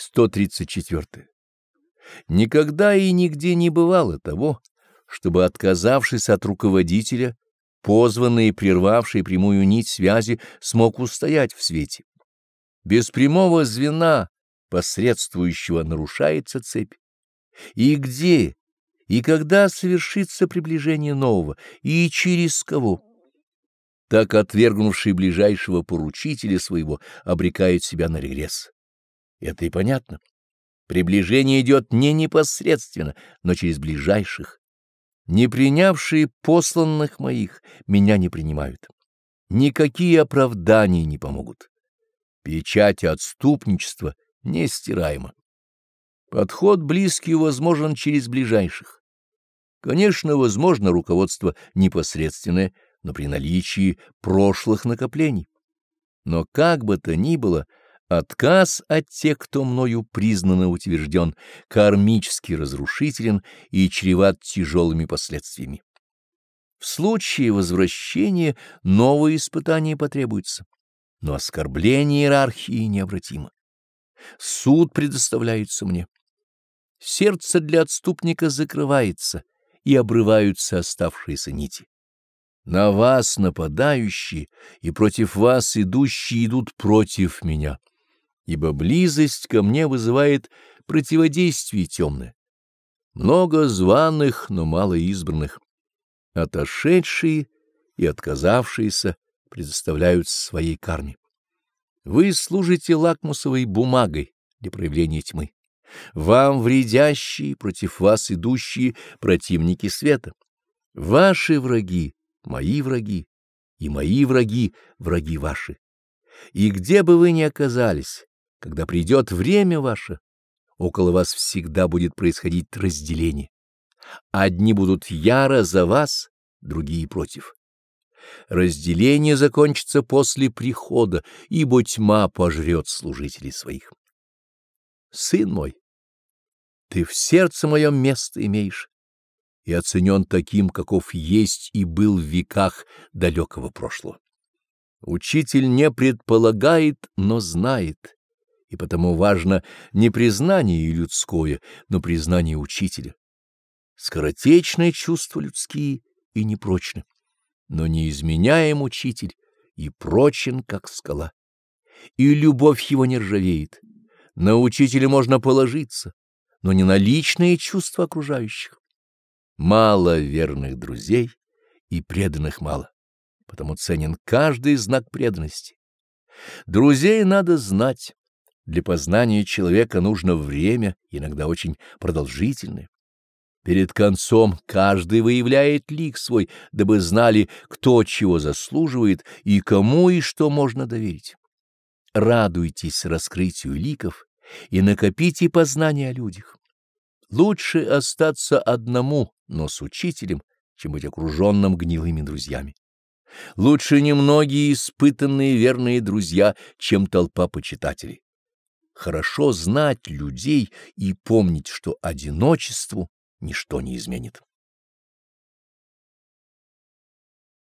134. Никогда и нигде не бывало того, чтобы, отказавшись от руководителя, позванный и прервавший прямую нить связи, смог устоять в свете. Без прямого звена, посредствующего, нарушается цепь. И где, и когда совершится приближение нового, и через кого? Так отвергнувший ближайшего поручителя своего обрекает себя на регресс. Это и понятно. Приближение идет не непосредственно, но через ближайших. Не принявшие посланных моих меня не принимают. Никакие оправдания не помогут. Печать отступничества нестираема. Подход близкий возможен через ближайших. Конечно, возможно руководство непосредственное, но при наличии прошлых накоплений. Но как бы то ни было, Отказ от тех, кто мною признан и утвержден, кармически разрушителен и чреват тяжелыми последствиями. В случае возвращения новые испытания потребуются, но оскорбление иерархии необратимо. Суд предоставляется мне. Сердце для отступника закрывается, и обрываются оставшиеся нити. На вас нападающие и против вас идущие идут против меня ибо близость ко мне вызывает противодействие темное. Много званых, но мало избранных. Отошедшие и отказавшиеся предоставляют своей карме. Вы служите лакмусовой бумагой для проявления тьмы. Вам вредящие, против вас идущие противники света. Ваши враги — мои враги, и мои враги — враги ваши. И где бы вы ни оказались, когда придет время ваше, около вас всегда будет происходить разделение. Одни будут яро за вас, другие против. Разделение закончится после прихода, ибо тьма пожрет служителей своих. Сын мой, ты в сердце моем место имеешь и оценен таким, каков есть и был в веках далекого прошлого. Учитель не предполагает, но знает и потому важно не признание людское, но признание учителя. Скоротечные чувства людские и непрочны, но неизменяем учитель и прочен, как скала. И любовь его не ржавеет. На учителя можно положиться, но не на личные чувства окружающих. Мало верных друзей и преданных мало, потому ценен каждый знак преданности. Друзей надо знать для познания человека нужно время, иногда очень продолжительное. Перед концом каждый выявляет лик свой, дабы знали, кто чего заслуживает и кому и что можно доверить. Радуйтесь раскрытию ликов и накопите познания о людях. Лучше остаться одному, но с учителем, чем быть окруженным гнилыми друзьями. Лучше немногие испытанные верные друзья, чем толпа почитателей хорошо знать людей и помнить, что одиночеству ничто не изменит.